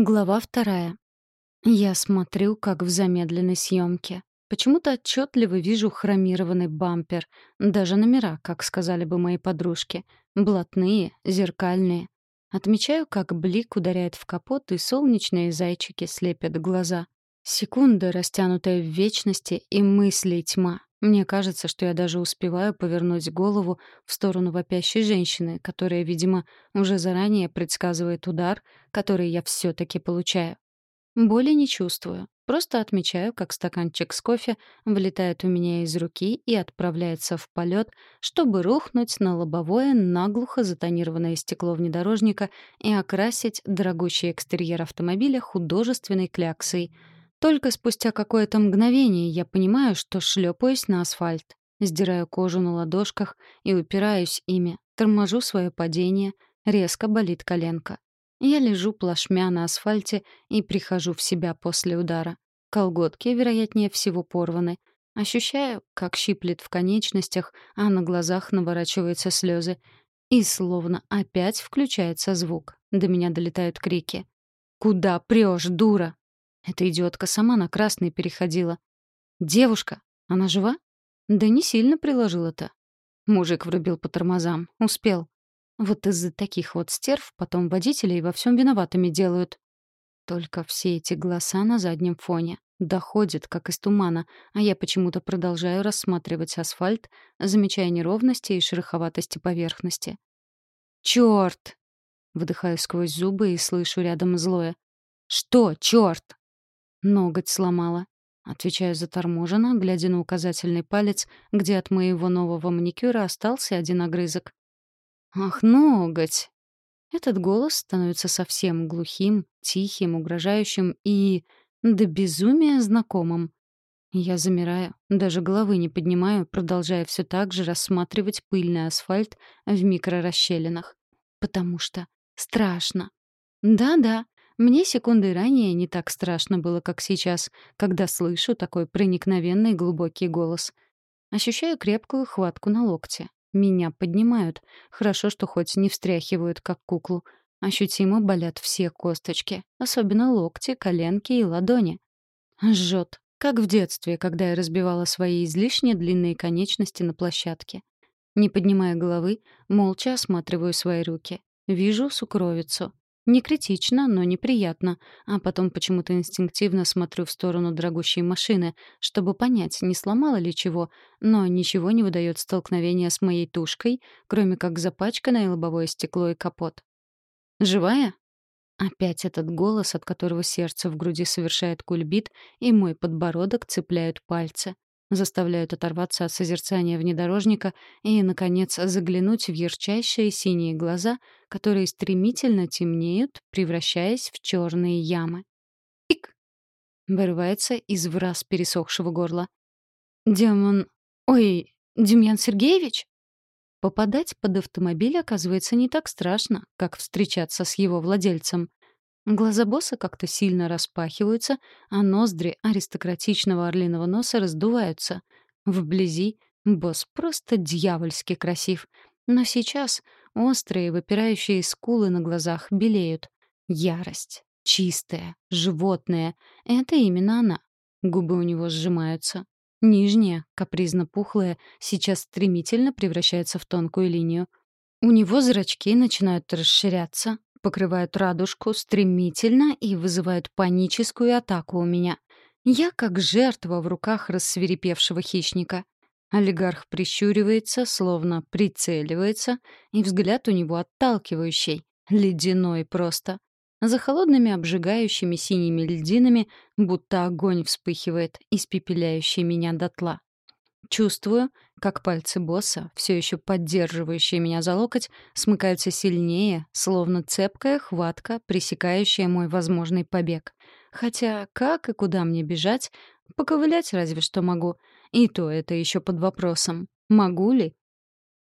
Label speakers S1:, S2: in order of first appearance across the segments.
S1: Глава вторая. Я смотрю, как в замедленной съемке. Почему-то отчетливо вижу хромированный бампер. Даже номера, как сказали бы мои подружки. Блатные, зеркальные. Отмечаю, как блик ударяет в капот, и солнечные зайчики слепят глаза. Секунда, растянутая в вечности, и мысли тьма. Мне кажется, что я даже успеваю повернуть голову в сторону вопящей женщины, которая, видимо, уже заранее предсказывает удар, который я все-таки получаю. Боли не чувствую. Просто отмечаю, как стаканчик с кофе вылетает у меня из руки и отправляется в полет, чтобы рухнуть на лобовое наглухо затонированное стекло внедорожника и окрасить дорогущий экстерьер автомобиля художественной кляксой — только спустя какое-то мгновение я понимаю, что шлепаюсь на асфальт, сдираю кожу на ладошках и упираюсь ими, торможу свое падение, резко болит коленка. Я лежу плашмя на асфальте и прихожу в себя после удара. Колготки, вероятнее всего, порваны. Ощущаю, как щиплет в конечностях, а на глазах наворачиваются слезы. И словно опять включается звук. До меня долетают крики. «Куда прешь, дура? Эта идиотка сама на красный переходила. «Девушка! Она жива?» «Да не сильно приложила-то». Мужик врубил по тормозам. Успел. Вот из-за таких вот стерв потом водителей во всем виноватыми делают. Только все эти голоса на заднем фоне. Доходят, как из тумана, а я почему-то продолжаю рассматривать асфальт, замечая неровности и шероховатости поверхности. «Чёрт!» Выдыхаю сквозь зубы и слышу рядом злое. «Что, чёрт?» Ноготь сломала. Отвечаю заторможенно, глядя на указательный палец, где от моего нового маникюра остался один огрызок. «Ах, ноготь!» Этот голос становится совсем глухим, тихим, угрожающим и... до безумия знакомым. Я замираю, даже головы не поднимаю, продолжая все так же рассматривать пыльный асфальт в микрорасщелинах. Потому что страшно. Да-да, мне секундой ранее не так страшно было, как сейчас, когда слышу такой проникновенный глубокий голос. Ощущаю крепкую хватку на локте. Меня поднимают. Хорошо, что хоть не встряхивают, как куклу. Ощутимо болят все косточки, особенно локти, коленки и ладони. Жжет, как в детстве, когда я разбивала свои излишне длинные конечности на площадке. Не поднимая головы, молча осматриваю свои руки. Вижу сукровицу. Не критично, но неприятно, а потом почему-то инстинктивно смотрю в сторону дорогущей машины, чтобы понять, не сломала ли чего, но ничего не выдает столкновение с моей тушкой, кроме как запачканное лобовое стекло и капот. «Живая?» Опять этот голос, от которого сердце в груди совершает кульбит, и мой подбородок цепляют пальцы заставляют оторваться от созерцания внедорожника и, наконец, заглянуть в ярчайшие синие глаза, которые стремительно темнеют, превращаясь в черные ямы. «Пик!» — вырывается из враз пересохшего горла. «Демон... Ой, Демьян Сергеевич?» Попадать под автомобиль оказывается не так страшно, как встречаться с его владельцем. Глаза босса как-то сильно распахиваются, а ноздри аристократичного орлиного носа раздуваются. Вблизи босс просто дьявольски красив. Но сейчас острые выпирающие скулы на глазах белеют. Ярость. Чистая, животная. Это именно она. Губы у него сжимаются. Нижняя, капризно-пухлая, сейчас стремительно превращается в тонкую линию. У него зрачки начинают расширяться, покрывают радужку стремительно и вызывают паническую атаку у меня. Я как жертва в руках рассверепевшего хищника. Олигарх прищуривается, словно прицеливается, и взгляд у него отталкивающий, ледяной просто. За холодными обжигающими синими льдинами будто огонь вспыхивает, испепеляющий меня дотла. Чувствую, как пальцы босса, все еще поддерживающие меня за локоть, смыкаются сильнее, словно цепкая хватка, пресекающая мой возможный побег. Хотя как и куда мне бежать, поковылять разве что могу. И то это еще под вопросом. Могу ли?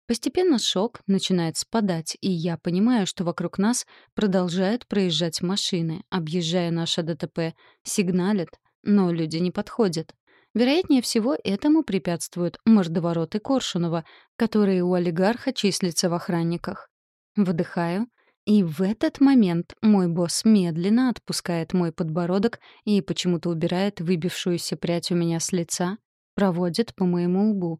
S1: Постепенно шок начинает спадать, и я понимаю, что вокруг нас продолжают проезжать машины, объезжая наше ДТП, сигналят, но люди не подходят. Вероятнее всего, этому препятствуют мордовороты Коршунова, которые у олигарха числятся в охранниках. Выдыхаю И в этот момент мой босс медленно отпускает мой подбородок и почему-то убирает выбившуюся прядь у меня с лица, проводит по моему лбу.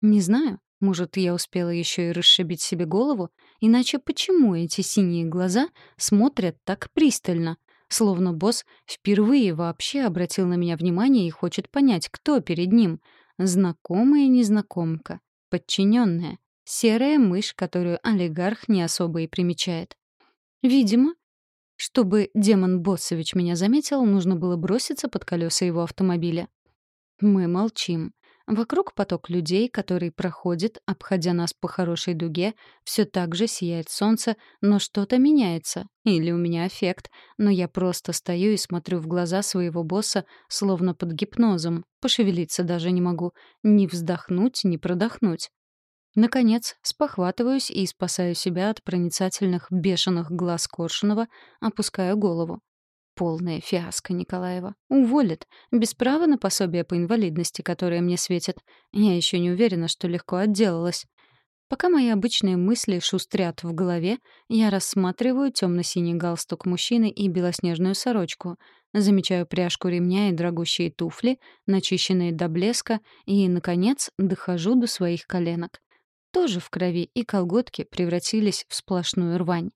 S1: Не знаю, может, я успела еще и расшибить себе голову, иначе почему эти синие глаза смотрят так пристально, словно босс впервые вообще обратил на меня внимание и хочет понять, кто перед ним — знакомая незнакомка, подчиненная, серая мышь, которую олигарх не особо и примечает. Видимо, чтобы демон Боссович меня заметил, нужно было броситься под колеса его автомобиля. Мы молчим. Вокруг поток людей, который проходит, обходя нас по хорошей дуге, все так же сияет солнце, но что-то меняется. Или у меня эффект, но я просто стою и смотрю в глаза своего босса, словно под гипнозом. Пошевелиться даже не могу. Ни вздохнуть, ни продохнуть. Наконец, спохватываюсь и спасаю себя от проницательных бешеных глаз Коршунова, опускаю голову. Полная фиаско Николаева. Уволит. Без права на пособие по инвалидности, которое мне светит. Я еще не уверена, что легко отделалась. Пока мои обычные мысли шустрят в голове, я рассматриваю темно-синий галстук мужчины и белоснежную сорочку. Замечаю пряжку ремня и дорогущие туфли, начищенные до блеска, и, наконец, дохожу до своих коленок тоже в крови, и колготки превратились в сплошную рвань.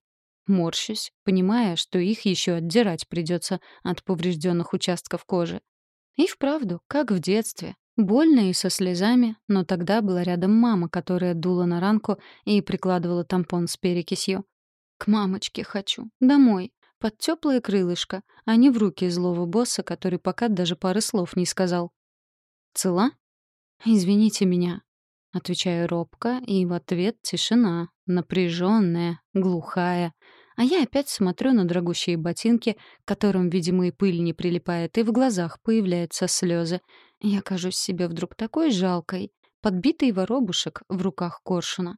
S1: Морщусь, понимая, что их еще отдирать придется от поврежденных участков кожи. И вправду, как в детстве. Больно и со слезами, но тогда была рядом мама, которая дула на ранку и прикладывала тампон с перекисью. «К мамочке хочу. Домой. Под теплое крылышко, а не в руки злого босса, который пока даже пары слов не сказал». «Цела?» «Извините меня. Отвечаю робко, и в ответ тишина, напряженная, глухая. А я опять смотрю на дорогущие ботинки, к которым, видимо, и пыль не прилипает, и в глазах появляются слезы. Я кажусь себе вдруг такой жалкой, подбитый воробушек в руках коршуна.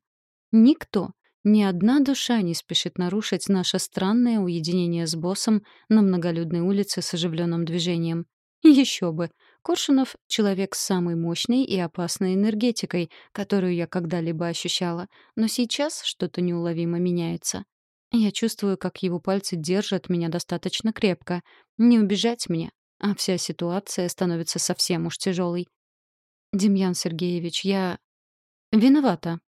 S1: Никто, ни одна душа не спешит нарушить наше странное уединение с боссом на многолюдной улице с оживленным движением. Еще бы! Коршунов — человек с самой мощной и опасной энергетикой, которую я когда-либо ощущала, но сейчас что-то неуловимо меняется. Я чувствую, как его пальцы держат меня достаточно крепко. Не убежать мне, а вся ситуация становится совсем уж тяжелой. «Демьян Сергеевич, я... виновата»,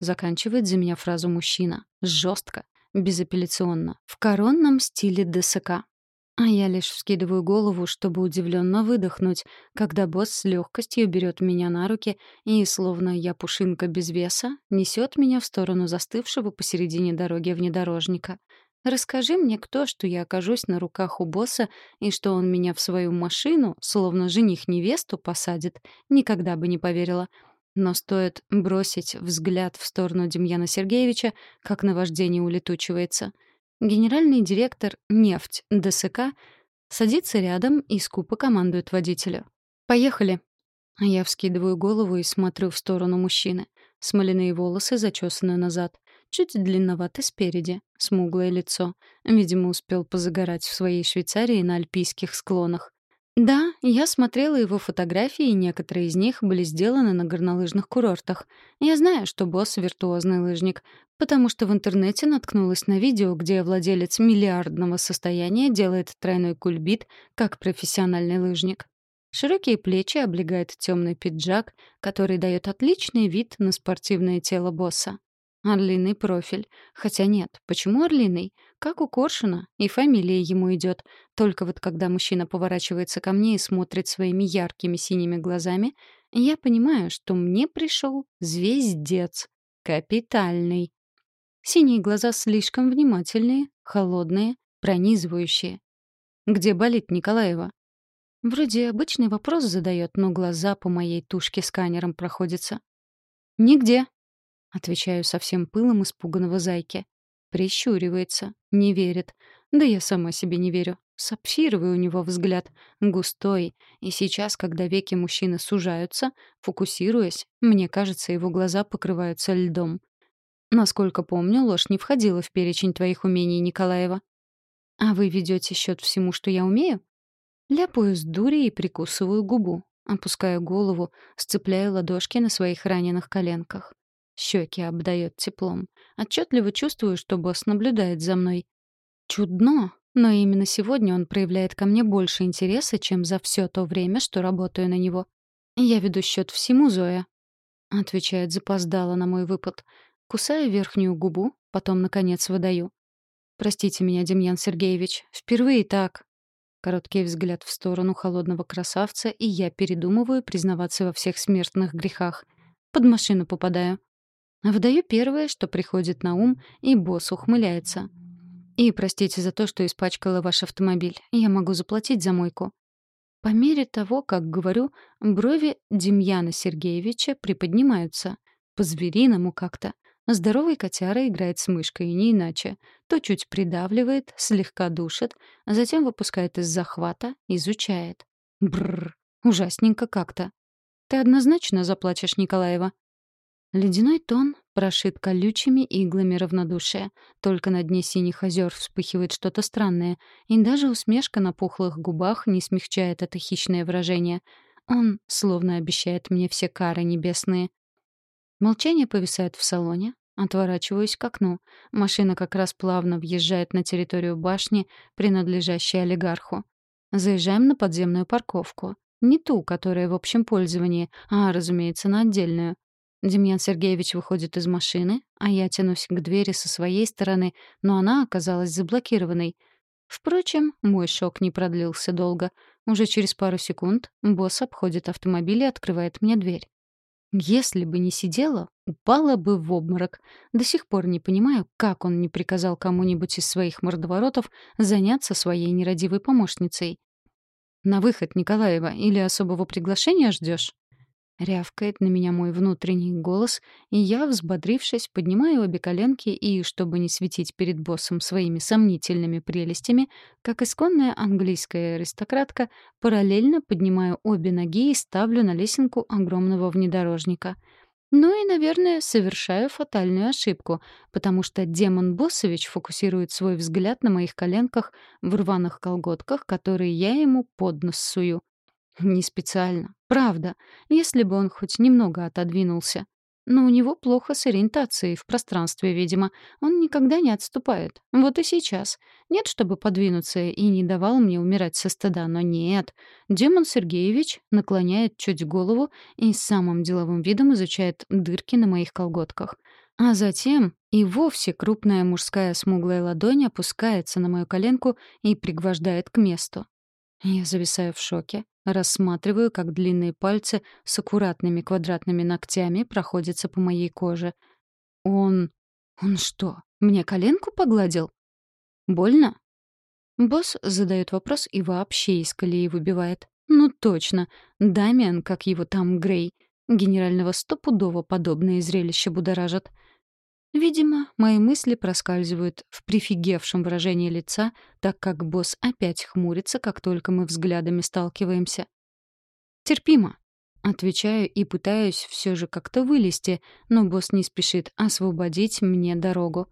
S1: Заканчивает за меня фразу мужчина. Жестко, безапелляционно, в коронном стиле ДСК. А я лишь вскидываю голову, чтобы удивленно выдохнуть, когда босс с легкостью берет меня на руки и, словно я пушинка без веса, несет меня в сторону застывшего посередине дороги внедорожника. Расскажи мне кто, что я окажусь на руках у босса и что он меня в свою машину, словно жених невесту, посадит, никогда бы не поверила. Но стоит бросить взгляд в сторону Демьяна Сергеевича, как наваждение улетучивается — Генеральный директор «Нефть» ДСК садится рядом и скупо командует водителю. «Поехали!» Я вскидываю голову и смотрю в сторону мужчины. Смоляные волосы зачесаны назад. Чуть длинноваты спереди. Смуглое лицо. Видимо, успел позагорать в своей Швейцарии на альпийских склонах. Да, я смотрела его фотографии, и некоторые из них были сделаны на горнолыжных курортах. Я знаю, что босс — виртуозный лыжник, потому что в интернете наткнулась на видео, где владелец миллиардного состояния делает тройной кульбит, как профессиональный лыжник. Широкие плечи облегает темный пиджак, который дает отличный вид на спортивное тело босса. Орлиный профиль. Хотя нет, почему орлиный? Как у Коршуна, и фамилия ему идет. Только вот когда мужчина поворачивается ко мне и смотрит своими яркими синими глазами, я понимаю, что мне пришел звездец. Капитальный. Синие глаза слишком внимательные, холодные, пронизывающие. «Где болит Николаева?» Вроде обычный вопрос задает, но глаза по моей тушке сканером проходятся. «Нигде», — отвечаю со всем пылом испуганного зайки. Прищуривается, не верит. Да я сама себе не верю. Сапфировый у него взгляд, густой, и сейчас, когда веки мужчины сужаются, фокусируясь, мне кажется, его глаза покрываются льдом. Насколько помню, ложь не входила в перечень твоих умений, Николаева. А вы ведете счет всему, что я умею? Ляпаю с дури и прикусываю губу. Опускаю голову, сцепляю ладошки на своих раненых коленках. Щеки обдает теплом. Отчетливо чувствую, что босс наблюдает за мной. Чудно, но именно сегодня он проявляет ко мне больше интереса, чем за все то время, что работаю на него. «Я веду счет всему, Зоя», — отвечает запоздало на мой выпад. Кусаю верхнюю губу, потом, наконец, выдаю. «Простите меня, Демьян Сергеевич, впервые так». Короткий взгляд в сторону холодного красавца, и я передумываю признаваться во всех смертных грехах. Под машину попадаю. Выдаю первое, что приходит на ум, и босс ухмыляется. «И простите за то, что испачкала ваш автомобиль. Я могу заплатить за мойку». По мере того, как говорю, брови Демьяна Сергеевича приподнимаются. По-звериному как-то. Здоровый котяра играет с мышкой, не иначе. То чуть придавливает, слегка душит, а затем выпускает из захвата, изучает. Бррр, ужасненько как-то. Ты однозначно заплачешь, Николаева. Ледяной тон прошит колючими иглами равнодушия. Только на дне синих озер вспыхивает что-то странное, и даже усмешка на пухлых губах не смягчает это хищное выражение. Он словно обещает мне все кары небесные. Молчание повисает в салоне. Отворачиваюсь к окну. Машина как раз плавно въезжает на территорию башни, принадлежащей олигарху. Заезжаем на подземную парковку. Не ту, которая в общем пользовании, а, разумеется, на отдельную. Демьян Сергеевич выходит из машины, а я тянусь к двери со своей стороны, но она оказалась заблокированной. Впрочем, мой шок не продлился долго. Уже через пару секунд босс обходит автомобиль и открывает мне дверь. Если бы не сидела, упала бы в обморок. До сих пор не понимаю, как он не приказал кому-нибудь из своих мордоворотов заняться своей нерадивой помощницей. «На выход, Николаева, или особого приглашения ждешь? Рявкает на меня мой внутренний голос, и я, взбодрившись, поднимаю обе коленки и, чтобы не светить перед боссом своими сомнительными прелестями, как исконная английская аристократка, параллельно поднимаю обе ноги и ставлю на лесенку огромного внедорожника. Ну и, наверное, совершаю фатальную ошибку, потому что демон Боссович фокусирует свой взгляд на моих коленках в рваных колготках, которые я ему под нос сую. Не специально. Правда. Если бы он хоть немного отодвинулся. Но у него плохо с ориентацией в пространстве, видимо. Он никогда не отступает. Вот и сейчас. Нет, чтобы подвинуться и не давал мне умирать со стыда, но нет. Демон Сергеевич наклоняет чуть голову и самым деловым видом изучает дырки на моих колготках. А затем и вовсе крупная мужская смуглая ладонь опускается на мою коленку и пригвождает к месту. Я зависаю в шоке. Рассматриваю, как длинные пальцы с аккуратными квадратными ногтями проходятся по моей коже. Он... он что, мне коленку погладил? Больно? Босс задает вопрос и вообще из колеи выбивает. Ну точно, Дамиан, как его там Грей. Генерального стопудово подобное зрелище будоражит. Видимо, мои мысли проскальзывают в прифигевшем выражении лица, так как босс опять хмурится, как только мы взглядами сталкиваемся. «Терпимо», — отвечаю и пытаюсь все же как-то вылезти, но босс не спешит освободить мне дорогу.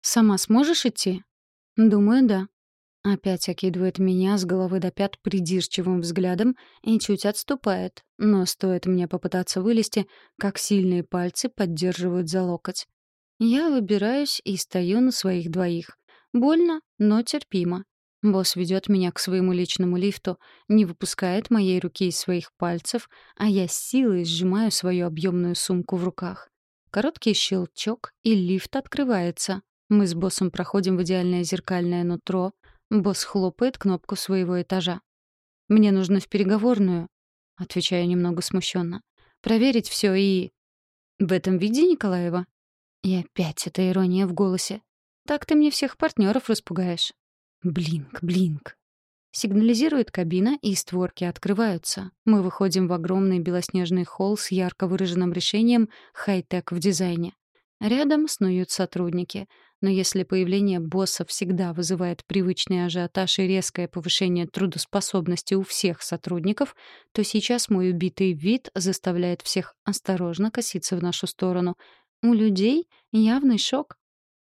S1: «Сама сможешь идти?» «Думаю, да». Опять окидывает меня с головы до пят придирчивым взглядом и чуть отступает, но стоит мне попытаться вылезти, как сильные пальцы поддерживают за локоть. Я выбираюсь и стою на своих двоих. Больно, но терпимо. Босс ведет меня к своему личному лифту, не выпускает моей руки из своих пальцев, а я с силой сжимаю свою объемную сумку в руках. Короткий щелчок, и лифт открывается. Мы с боссом проходим в идеальное зеркальное нутро. Босс хлопает кнопку своего этажа. «Мне нужно в переговорную», — отвечаю немного смущенно. «Проверить все и...» «В этом виде, Николаева?» И опять эта ирония в голосе. «Так ты мне всех партнеров распугаешь». Блинк, блинк. Сигнализирует кабина, и створки открываются. Мы выходим в огромный белоснежный холл с ярко выраженным решением хай-тек в дизайне. Рядом снуют сотрудники. Но если появление босса всегда вызывает привычный ажиотаж и резкое повышение трудоспособности у всех сотрудников, то сейчас мой убитый вид заставляет всех осторожно коситься в нашу сторону — у людей явный шок.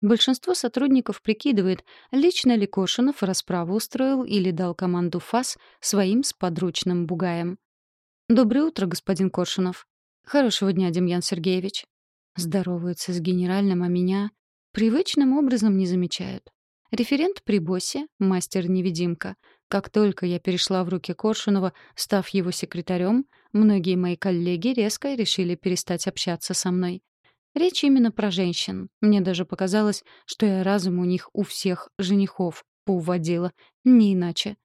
S1: Большинство сотрудников прикидывает, лично ли Кошинов расправу устроил или дал команду ФАС своим сподручным бугаем. «Доброе утро, господин Коршунов». «Хорошего дня, Демьян Сергеевич». Здороваются с генеральным, а меня привычным образом не замечают. Референт при боссе — мастер-невидимка. Как только я перешла в руки Коршунова, став его секретарем, многие мои коллеги резко решили перестать общаться со мной. Речь именно про женщин. Мне даже показалось, что я разум у них у всех женихов поуводила. Не иначе.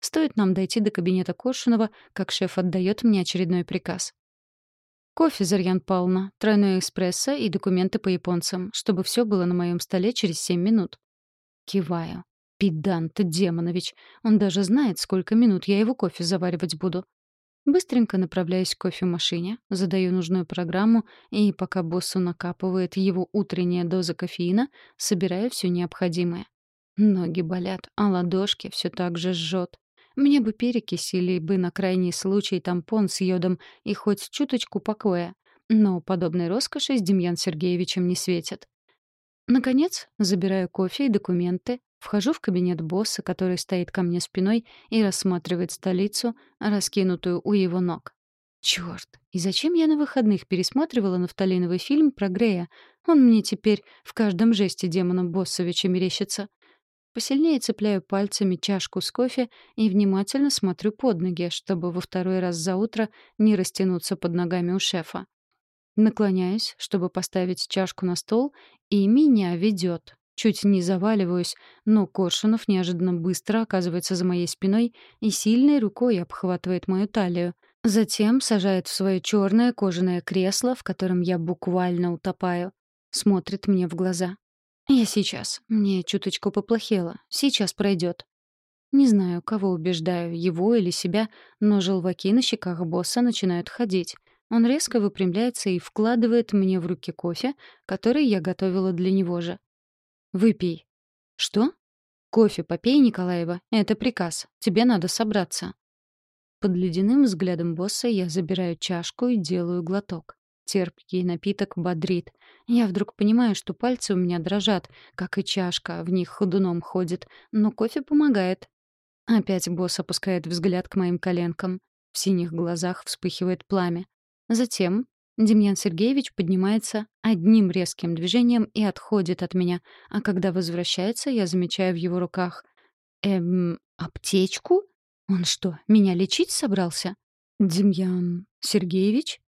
S1: Стоит нам дойти до кабинета Коршунова, как шеф отдает мне очередной приказ. Кофе, Зарьян Павловна, тройной эспрессо и документы по японцам, чтобы все было на моем столе через семь минут. Киваю. Педант Демонович. Он даже знает, сколько минут я его кофе заваривать буду. Быстренько направляюсь к кофемашине, задаю нужную программу, и пока боссу накапывает его утренняя доза кофеина, собираю все необходимое. Ноги болят, а ладошки все так же жжет. Мне бы перекись или бы на крайний случай тампон с йодом и хоть чуточку покоя. Но подобной роскоши с Демьян Сергеевичем не светит. Наконец, забираю кофе и документы, вхожу в кабинет босса, который стоит ко мне спиной и рассматривает столицу, раскинутую у его ног. Чёрт, и зачем я на выходных пересматривала нафталиновый фильм про Грея? Он мне теперь в каждом жесте демона Боссовича мерещится. Посильнее цепляю пальцами чашку с кофе и внимательно смотрю под ноги, чтобы во второй раз за утро не растянуться под ногами у шефа. Наклоняюсь, чтобы поставить чашку на стол, и меня ведет. Чуть не заваливаюсь, но Коршунов неожиданно быстро оказывается за моей спиной и сильной рукой обхватывает мою талию. Затем сажает в свое черное кожаное кресло, в котором я буквально утопаю. Смотрит мне в глаза. «Я сейчас. Мне чуточку поплохело. Сейчас пройдет». Не знаю, кого убеждаю, его или себя, но желваки на щеках босса начинают ходить. Он резко выпрямляется и вкладывает мне в руки кофе, который я готовила для него же. «Выпей». «Что?» «Кофе попей, Николаева. Это приказ. Тебе надо собраться». Под ледяным взглядом босса я забираю чашку и делаю глоток. Терпкий напиток бодрит. Я вдруг понимаю, что пальцы у меня дрожат, как и чашка, в них ходуном ходит, но кофе помогает. Опять босс опускает взгляд к моим коленкам. В синих глазах вспыхивает пламя. Затем Демьян Сергеевич поднимается одним резким движением и отходит от меня, а когда возвращается, я замечаю в его руках «Эм, аптечку? Он что, меня лечить собрался?» «Демьян Сергеевич?»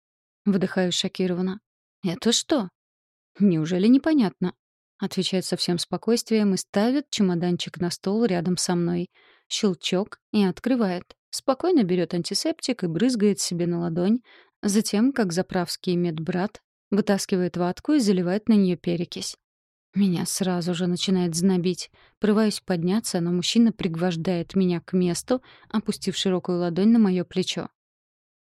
S1: Выдыхаю шокированно. «Это что?» «Неужели непонятно?» Отвечает со всем спокойствием и ставит чемоданчик на стол рядом со мной. Щелчок и открывает. Спокойно берет антисептик и брызгает себе на ладонь. Затем, как заправский медбрат, вытаскивает ватку и заливает на нее перекись. Меня сразу же начинает знобить. Прываюсь подняться, но мужчина пригвождает меня к месту, опустив широкую ладонь на мое плечо.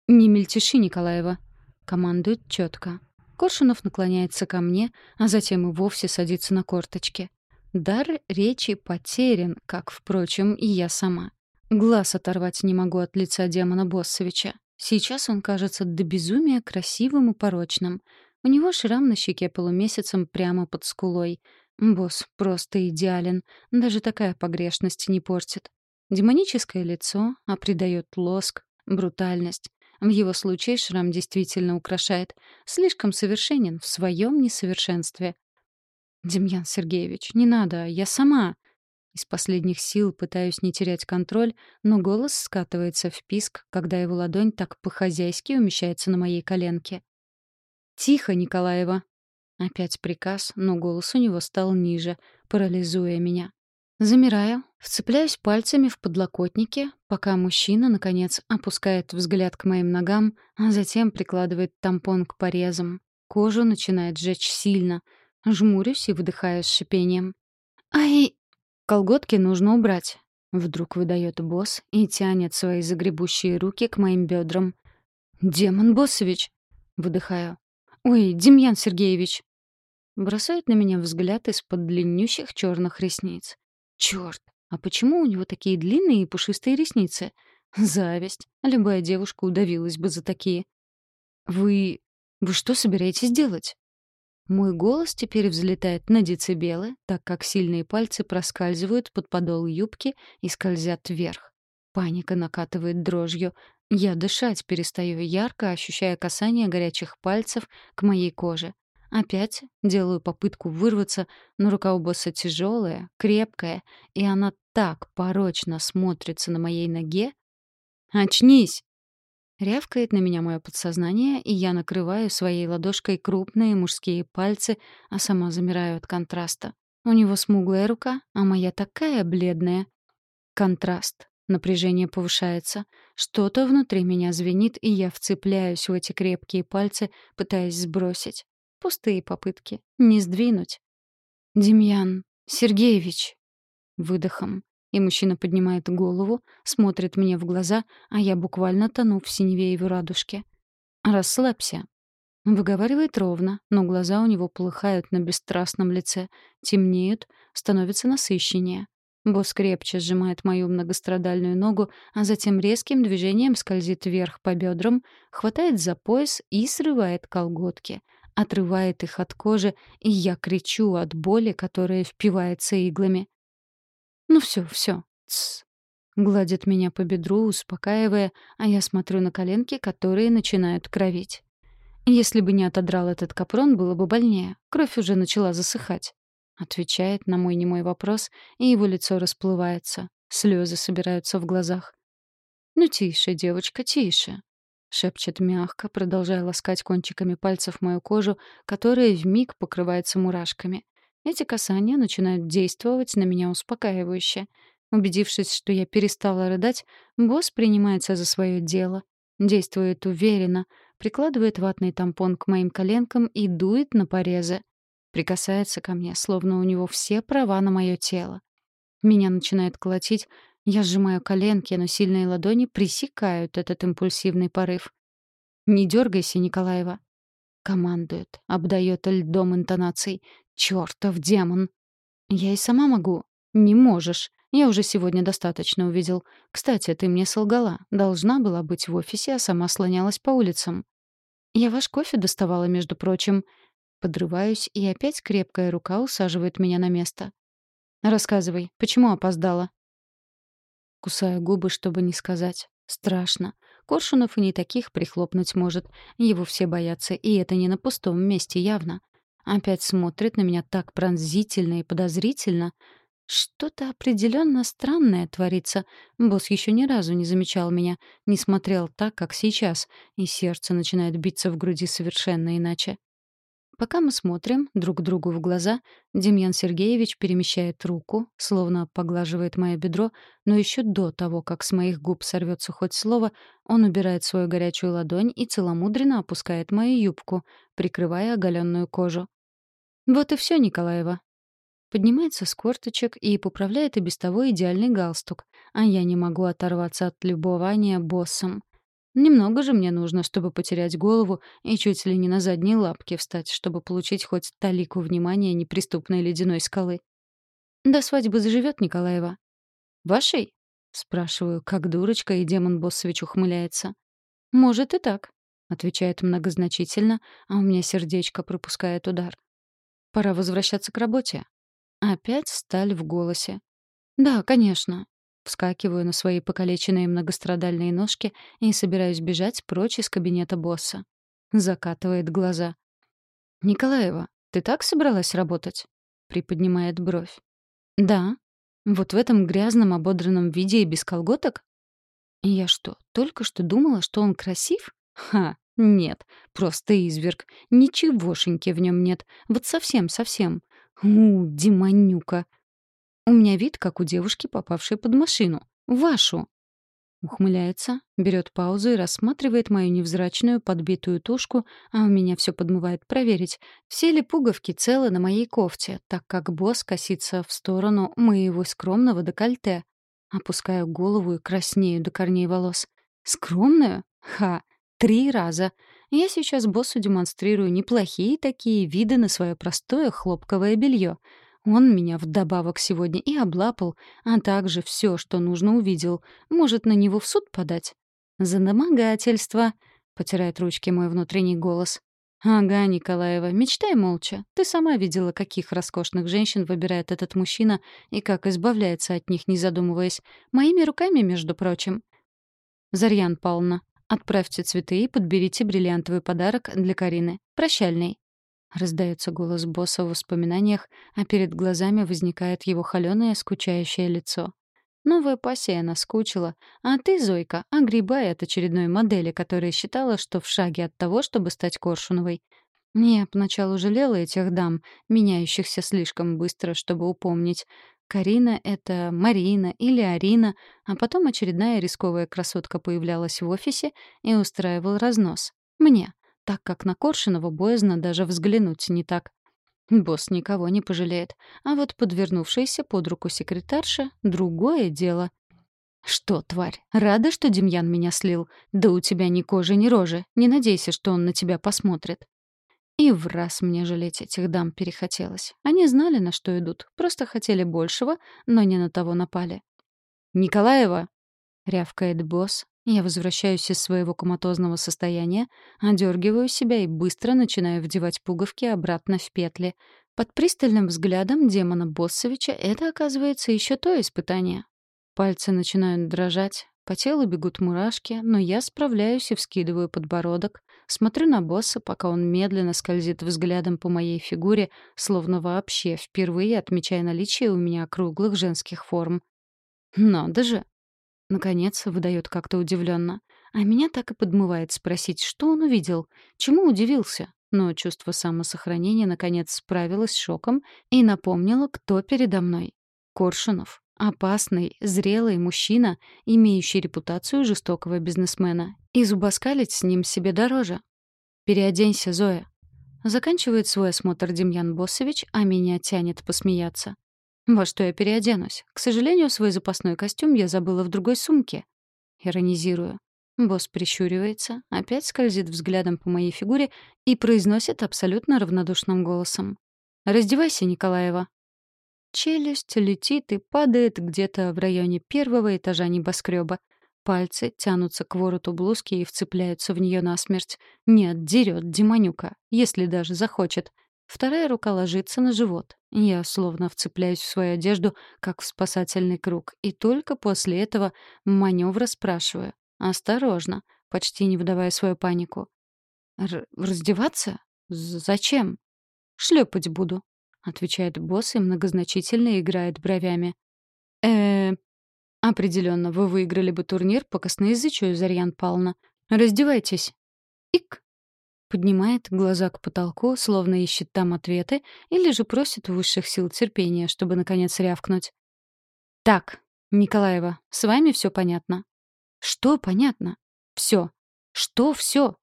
S1: «Не мельтеши, Николаева», Командует четко. Коршунов наклоняется ко мне, а затем и вовсе садится на корточки. Дар речи потерян, как, впрочем, и я сама. Глаз оторвать не могу от лица демона Боссовича. Сейчас он кажется до безумия красивым и порочным. У него шрам на щеке полумесяцем прямо под скулой. Босс просто идеален. Даже такая погрешность не портит. Демоническое лицо, а придает лоск, брутальность. В его случае шрам действительно украшает. Слишком совершенен в своем несовершенстве. «Демьян Сергеевич, не надо, я сама!» Из последних сил пытаюсь не терять контроль, но голос скатывается в писк, когда его ладонь так по-хозяйски умещается на моей коленке. «Тихо, Николаева!» Опять приказ, но голос у него стал ниже, парализуя меня. Замираю, вцепляюсь пальцами в подлокотники, пока мужчина, наконец, опускает взгляд к моим ногам, а затем прикладывает тампон к порезам. Кожу начинает жечь сильно. Жмурюсь и выдыхаю с шипением. «Ай!» «Колготки нужно убрать», — вдруг выдает босс и тянет свои загребущие руки к моим бедрам. «Демон Боссович!» — выдыхаю. «Ой, Демьян Сергеевич!» Бросает на меня взгляд из-под длиннющих черных ресниц. Черт, а почему у него такие длинные и пушистые ресницы? Зависть. Любая девушка удавилась бы за такие. Вы... вы что собираетесь делать? Мой голос теперь взлетает на децибелы, так как сильные пальцы проскальзывают под подол юбки и скользят вверх. Паника накатывает дрожью. Я дышать перестаю ярко, ощущая касание горячих пальцев к моей коже. Опять делаю попытку вырваться, но рука у босса тяжелая, крепкая, и она так порочно смотрится на моей ноге. «Очнись!» Рявкает на меня мое подсознание, и я накрываю своей ладошкой крупные мужские пальцы, а сама замираю от контраста. У него смуглая рука, а моя такая бледная. Контраст. Напряжение повышается. Что-то внутри меня звенит, и я вцепляюсь в эти крепкие пальцы, пытаясь сбросить. Пустые попытки. Не сдвинуть. «Демьян Сергеевич!» Выдохом. И мужчина поднимает голову, смотрит мне в глаза, а я буквально тону в синеве его радужки. «Расслабься». Выговаривает ровно, но глаза у него полыхают на бесстрастном лице, темнеют, становятся насыщеннее. Босс крепче сжимает мою многострадальную ногу, а затем резким движением скользит вверх по бедрам, хватает за пояс и срывает колготки. Отрывает их от кожи, и я кричу от боли, которая впивается иглами. «Ну все, все, тсс». Гладит меня по бедру, успокаивая, а я смотрю на коленки, которые начинают кровить. Если бы не отодрал этот капрон, было бы больнее. Кровь уже начала засыхать. Отвечает на мой немой вопрос, и его лицо расплывается. Слезы собираются в глазах. «Ну тише, девочка, тише», — шепчет мягко, продолжая ласкать кончиками пальцев мою кожу, которая вмиг покрывается мурашками. Эти касания начинают действовать на меня успокаивающе. Убедившись, что я перестала рыдать, босс принимается за свое дело. Действует уверенно, прикладывает ватный тампон к моим коленкам и дует на порезы. Прикасается ко мне, словно у него все права на мое тело. Меня начинает колотить, я сжимаю коленки, но сильные ладони пресекают этот импульсивный порыв. «Не дергайся, Николаева», Командует, обдает льдом интонаций. Чёртов демон! Я и сама могу. Не можешь. Я уже сегодня достаточно увидел. Кстати, ты мне солгала. Должна была быть в офисе, а сама слонялась по улицам. Я ваш кофе доставала, между прочим. Подрываюсь, и опять крепкая рука усаживает меня на место. Рассказывай, почему опоздала? Кусаю губы, чтобы не сказать. Страшно. Коршунов и не таких прихлопнуть может. Его все боятся, и это не на пустом месте явно. Опять смотрит на меня так пронзительно и подозрительно. Что-то определенно странное творится. Босс еще ни разу не замечал меня, не смотрел так, как сейчас, и сердце начинает биться в груди совершенно иначе. Пока мы смотрим друг другу в глаза, Демьян Сергеевич перемещает руку, словно поглаживает мое бедро, но еще до того, как с моих губ сорвется хоть слово, он убирает свою горячую ладонь и целомудренно опускает мою юбку, прикрывая оголенную кожу. «Вот и все, Николаева». Поднимается с корточек и поправляет и без того идеальный галстук, а я не могу оторваться от любования боссом. Немного же мне нужно, чтобы потерять голову и чуть ли не на задние лапки встать, чтобы получить хоть талику внимания неприступной ледяной скалы. До свадьбы заживет Николаева. «Вашей?» — спрашиваю, как дурочка, и демон Боссович ухмыляется. «Может и так», — отвечает многозначительно, а у меня сердечко пропускает удар. «Пора возвращаться к работе». Опять сталь в голосе. «Да, конечно. Вскакиваю на свои покалеченные многострадальные ножки и собираюсь бежать прочь из кабинета босса. Закатывает глаза. «Николаева, ты так собралась работать?» Приподнимает бровь. «Да. Вот в этом грязном ободранном виде и без колготок?» «Я что, только что думала, что он красив? Ха, нет, просто изверг. Ничегошеньки в нем нет. Вот совсем-совсем. У, демонюка. У меня вид, как у девушки, попавшей под машину. Вашу. Ухмыляется, берет паузу и рассматривает мою невзрачную подбитую тушку, а у меня все подмывает проверить, все ли пуговки целы на моей кофте, так как босс косится в сторону моего скромного декольте. Опускаю голову и краснею до корней волос. Скромную? Ха! Три раза. Я сейчас боссу демонстрирую неплохие такие виды на свое простое хлопковое белье — он меня вдобавок сегодня и облапал, а также все, что нужно, увидел. Может, на него в суд подать? За домогательство, потирает ручки мой внутренний голос. «Ага, Николаева, мечтай молча. Ты сама видела, каких роскошных женщин выбирает этот мужчина и как избавляется от них, не задумываясь. Моими руками, между прочим». «Зарьян Павловна, отправьте цветы и подберите бриллиантовый подарок для Карины. Прощальный». Раздается голос босса в воспоминаниях, а перед глазами возникает его холёное, скучающее лицо. Новая пассия наскучила, а ты, Зойка, огребай от очередной модели, которая считала, что в шаге от того, чтобы стать Коршуновой. Я поначалу жалела этих дам, меняющихся слишком быстро, чтобы упомнить. Карина — это Марина или Арина, а потом очередная рисковая красотка появлялась в офисе и устраивал разнос. Мне, так как на Коршунова боязно даже взглянуть не так. Босс никого не пожалеет, а вот подвернувшаяся под руку секретарша — другое дело. «Что, тварь, рада, что Демьян меня слил? Да у тебя ни кожи, ни рожи. Не надейся, что он на тебя посмотрит». И в раз мне жалеть этих дам перехотелось. Они знали, на что идут, просто хотели большего, но не на того напали. «Николаева!» — рявкает босс. Я возвращаюсь из своего коматозного состояния, одергиваю себя и быстро начинаю вдевать пуговки обратно в петли. Под пристальным взглядом демона Боссовича это, оказывается, еще то испытание. Пальцы начинают дрожать, по телу бегут мурашки, но я справляюсь и вскидываю подбородок, смотрю на босса, пока он медленно скользит взглядом по моей фигуре, словно вообще впервые отмечая наличие у меня круглых женских форм. Надо же! Наконец, выдает как-то удивленно. А меня так и подмывает спросить, что он увидел, чему удивился. Но чувство самосохранения наконец справилось с шоком и напомнило, кто передо мной. Коршунов. Опасный, зрелый мужчина, имеющий репутацию жестокого бизнесмена. И зубоскалить с ним себе дороже. «Переоденься, Зоя». Заканчивает свой осмотр Демьян Боссович, а меня тянет посмеяться. Во что я переоденусь? К сожалению, свой запасной костюм я забыла в другой сумке. Иронизирую. Босс прищуривается, опять скользит взглядом по моей фигуре и произносит абсолютно равнодушным голосом. «Раздевайся, Николаева». Челюсть летит и падает где-то в районе первого этажа небоскреба. Пальцы тянутся к вороту блузки и вцепляются в нее насмерть. Нет, дерет демонюка, если даже захочет. Вторая рука ложится на живот. Я словно вцепляюсь в свою одежду, как в спасательный круг, и только после этого маневра спрашиваю. Осторожно, почти не выдавая свою панику. Р «Раздеваться? Зачем?» «Шлепать буду», отвечает босс и многозначительно играет бровями. э Определенно, вы выиграли бы турнир по косноязычию, Зарьян Павловна. Раздевайтесь. Ик. Поднимает глаза к потолку, словно ищет там ответы, или же просит высших сил терпения, чтобы, наконец, рявкнуть. «Так, Николаева, с вами все понятно». «Что понятно?» «Все. Что все?»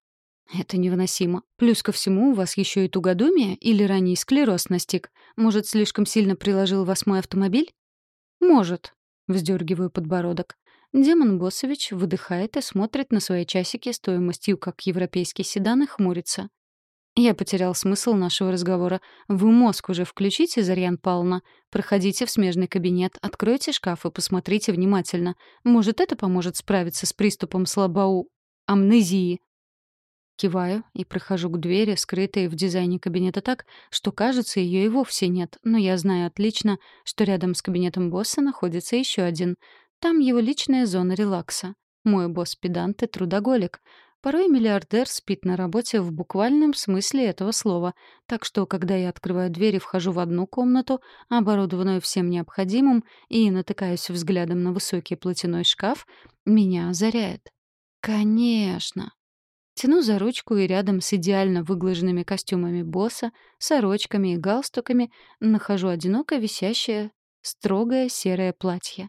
S1: Это невыносимо. Плюс ко всему у вас еще и тугодумие или ранний склероз настиг. Может, слишком сильно приложил вас мой автомобиль? Может. Вздергиваю подбородок. Демон Босович выдыхает и смотрит на свои часики стоимостью как европейский седан и хмурится. Я потерял смысл нашего разговора. Вы мозг уже включите, Зарьян Павловна. Проходите в смежный кабинет, откройте шкаф и посмотрите внимательно. Может, это поможет справиться с приступом слабоу... амнезии. Киваю и прохожу к двери, скрытой в дизайне кабинета так, что кажется, ее и вовсе нет, но я знаю отлично, что рядом с кабинетом босса находится еще один. Там его личная зона релакса. Мой босс педант и трудоголик. Порой миллиардер спит на работе в буквальном смысле этого слова, так что, когда я открываю дверь и вхожу в одну комнату, оборудованную всем необходимым, и натыкаюсь взглядом на высокий платяной шкаф, меня озаряет. Конечно, Тяну за ручку и рядом с идеально выглаженными костюмами босса, сорочками и галстуками нахожу одиноко висящее строгое серое платье.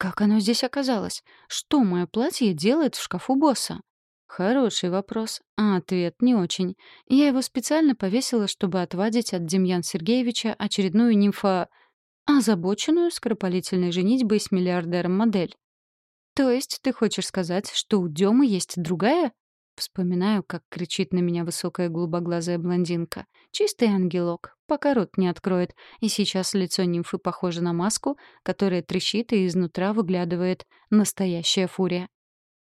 S1: Как оно здесь оказалось? Что мое платье делает в шкафу босса? Хороший вопрос, а ответ не очень. Я его специально повесила, чтобы отвадить от Демьяна Сергеевича очередную нимфа... озабоченную скоропалительной женитьбой с миллиардером модель. То есть ты хочешь сказать, что у Демы есть другая? Вспоминаю, как кричит на меня высокая голубоглазая блондинка. Чистый ангелок, пока рот не откроет. И сейчас лицо нимфы похоже на маску, которая трещит и изнутра выглядывает настоящая фурия.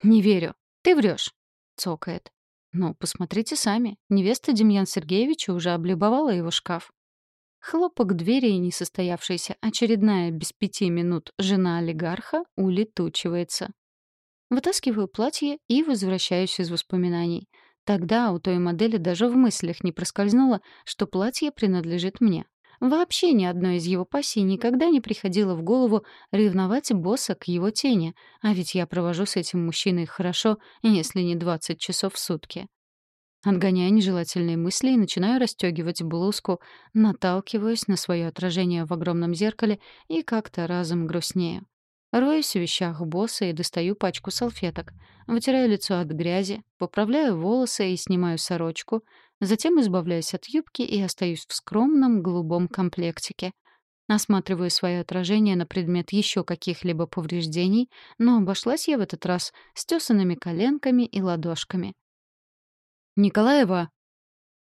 S1: «Не верю. Ты врешь, цокает. «Ну, посмотрите сами. Невеста Демьян Сергеевича уже облюбовала его шкаф». Хлопок двери и несостоявшаяся очередная без пяти минут жена олигарха улетучивается. Вытаскиваю платье и возвращаюсь из воспоминаний. Тогда у той модели даже в мыслях не проскользнуло, что платье принадлежит мне. Вообще ни одной из его пассий никогда не приходило в голову ревновать босса к его тени, а ведь я провожу с этим мужчиной хорошо, если не 20 часов в сутки. Отгоняя нежелательные мысли и начинаю расстегивать блузку, наталкиваюсь на свое отражение в огромном зеркале и как-то разом грустнею. Роюсь в вещах босса и достаю пачку салфеток. Вытираю лицо от грязи, поправляю волосы и снимаю сорочку, затем избавляюсь от юбки и остаюсь в скромном голубом комплектике. Осматриваю свое отражение на предмет еще каких-либо повреждений, но обошлась я в этот раз с тесанными коленками и ладошками. «Николаева!»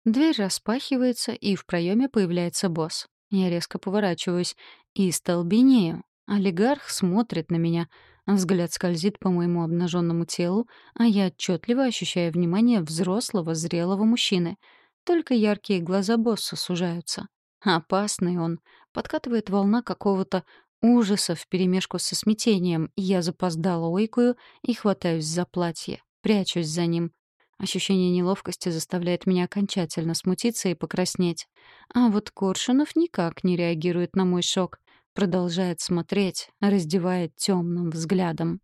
S1: Дверь распахивается, и в проеме появляется босс. Я резко поворачиваюсь и столбенею. Олигарх смотрит на меня. Взгляд скользит по моему обнаженному телу, а я отчетливо ощущаю внимание взрослого, зрелого мужчины. Только яркие глаза босса сужаются. Опасный он. Подкатывает волна какого-то ужаса вперемешку со смятением, и я запоздала ойкую и хватаюсь за платье, прячусь за ним. Ощущение неловкости заставляет меня окончательно смутиться и покраснеть. А вот Коршунов никак не реагирует на мой шок. Продолжает смотреть, раздевает темным взглядом.